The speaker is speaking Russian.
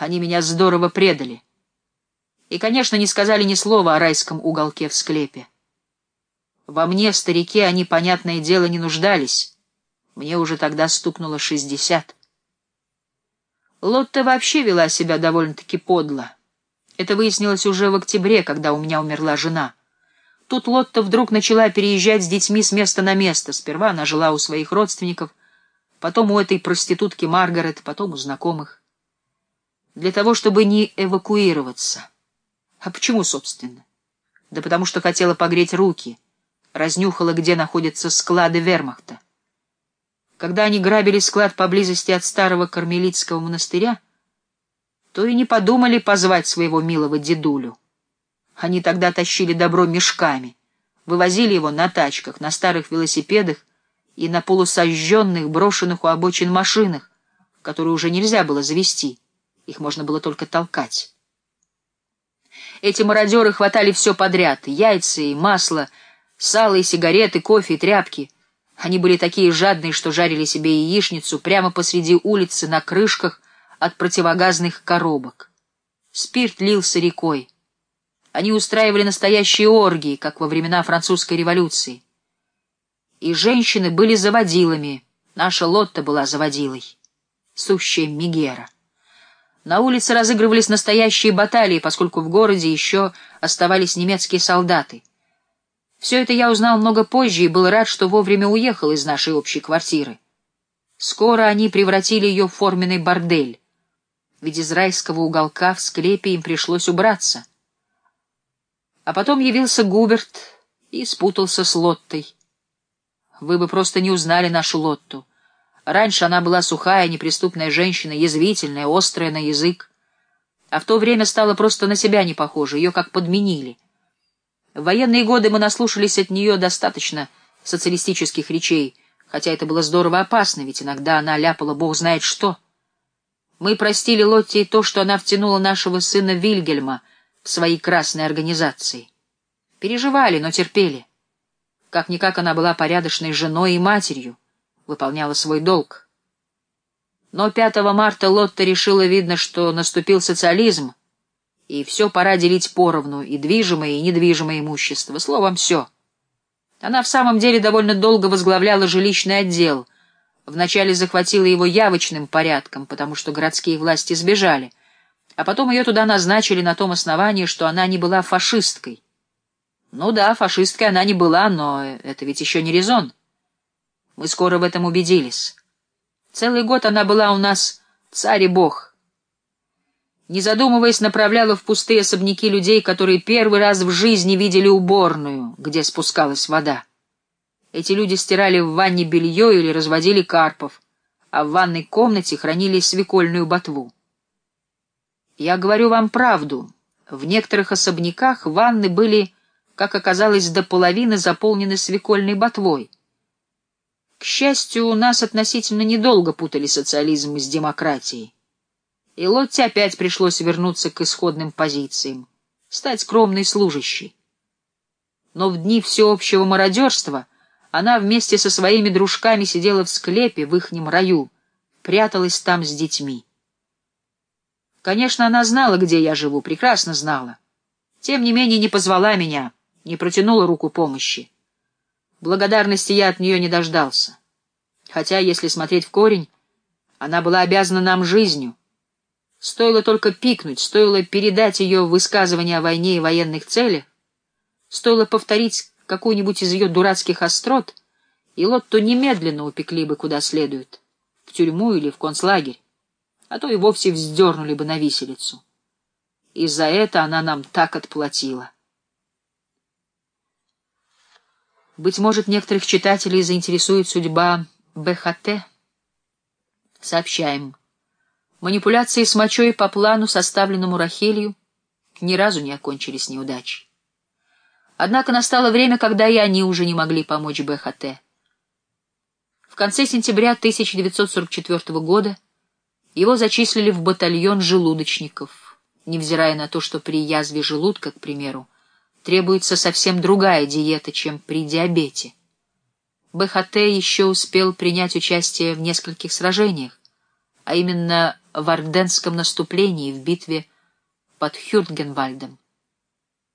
Они меня здорово предали. И, конечно, не сказали ни слова о райском уголке в склепе. Во мне, старике, они, понятное дело, не нуждались. Мне уже тогда стукнуло шестьдесят. Лотта вообще вела себя довольно-таки подло. Это выяснилось уже в октябре, когда у меня умерла жена. Тут Лотта вдруг начала переезжать с детьми с места на место. Сперва она жила у своих родственников, потом у этой проститутки Маргарет, потом у знакомых для того, чтобы не эвакуироваться. А почему, собственно? Да потому что хотела погреть руки, разнюхала, где находятся склады вермахта. Когда они грабили склад поблизости от старого кармелитского монастыря, то и не подумали позвать своего милого дедулю. Они тогда тащили добро мешками, вывозили его на тачках, на старых велосипедах и на полусожженных, брошенных у обочин машинах, которые уже нельзя было завести. Их можно было только толкать. Эти мародеры хватали все подряд — яйца и масло, сало и сигареты, кофе и тряпки. Они были такие жадные, что жарили себе яичницу прямо посреди улицы на крышках от противогазных коробок. Спирт лился рекой. Они устраивали настоящие оргии, как во времена французской революции. И женщины были заводилами. Наша Лотта была заводилой. Сущая Мигера. На улице разыгрывались настоящие баталии, поскольку в городе еще оставались немецкие солдаты. Все это я узнал много позже и был рад, что вовремя уехал из нашей общей квартиры. Скоро они превратили ее в форменный бордель, ведь из райского уголка в склепе им пришлось убраться. А потом явился Губерт и спутался с Лоттой. Вы бы просто не узнали нашу Лотту. Раньше она была сухая, неприступная женщина, язвительная, острая на язык. А в то время стала просто на себя не похожа, ее как подменили. В военные годы мы наслушались от нее достаточно социалистических речей, хотя это было здорово опасно, ведь иногда она ляпала бог знает что. Мы простили Лотте и то, что она втянула нашего сына Вильгельма в свои красные организации. Переживали, но терпели. Как-никак она была порядочной женой и матерью выполняла свой долг. Но 5 марта Лотта решила, видно, что наступил социализм, и все пора делить поровну, и движимое, и недвижимое имущество, словом, все. Она в самом деле довольно долго возглавляла жилищный отдел, вначале захватила его явочным порядком, потому что городские власти сбежали, а потом ее туда назначили на том основании, что она не была фашисткой. Ну да, фашисткой она не была, но это ведь еще не резон. Мы скоро в этом убедились. Целый год она была у нас царь и бог. Не задумываясь, направляла в пустые особняки людей, которые первый раз в жизни видели уборную, где спускалась вода. Эти люди стирали в ванне белье или разводили карпов, а в ванной комнате хранили свекольную ботву. Я говорю вам правду. В некоторых особняках ванны были, как оказалось, до половины заполнены свекольной ботвой. К счастью, у нас относительно недолго путали социализм с демократией. И Лотте опять пришлось вернуться к исходным позициям, стать скромной служащей. Но в дни всеобщего мародерства она вместе со своими дружками сидела в склепе в ихнем раю, пряталась там с детьми. Конечно, она знала, где я живу, прекрасно знала. Тем не менее не позвала меня, не протянула руку помощи. Благодарности я от нее не дождался. Хотя, если смотреть в корень, она была обязана нам жизнью. Стоило только пикнуть, стоило передать ее высказывание о войне и военных целях, стоило повторить какую-нибудь из ее дурацких острот, и Лотту немедленно упекли бы куда следует, в тюрьму или в концлагерь, а то и вовсе вздернули бы на виселицу. И за это она нам так отплатила. Быть может, некоторых читателей заинтересует судьба БХТ. Сообщаем. Манипуляции с мочой по плану, составленному Рахелью, ни разу не окончились неудачей. Однако настало время, когда и они уже не могли помочь БХТ. В конце сентября 1944 года его зачислили в батальон желудочников, невзирая на то, что при язве желудка, к примеру, требуется совсем другая диета, чем при диабете. БХТ еще успел принять участие в нескольких сражениях, а именно в Арденском наступлении в битве под Хюртгенвальдом.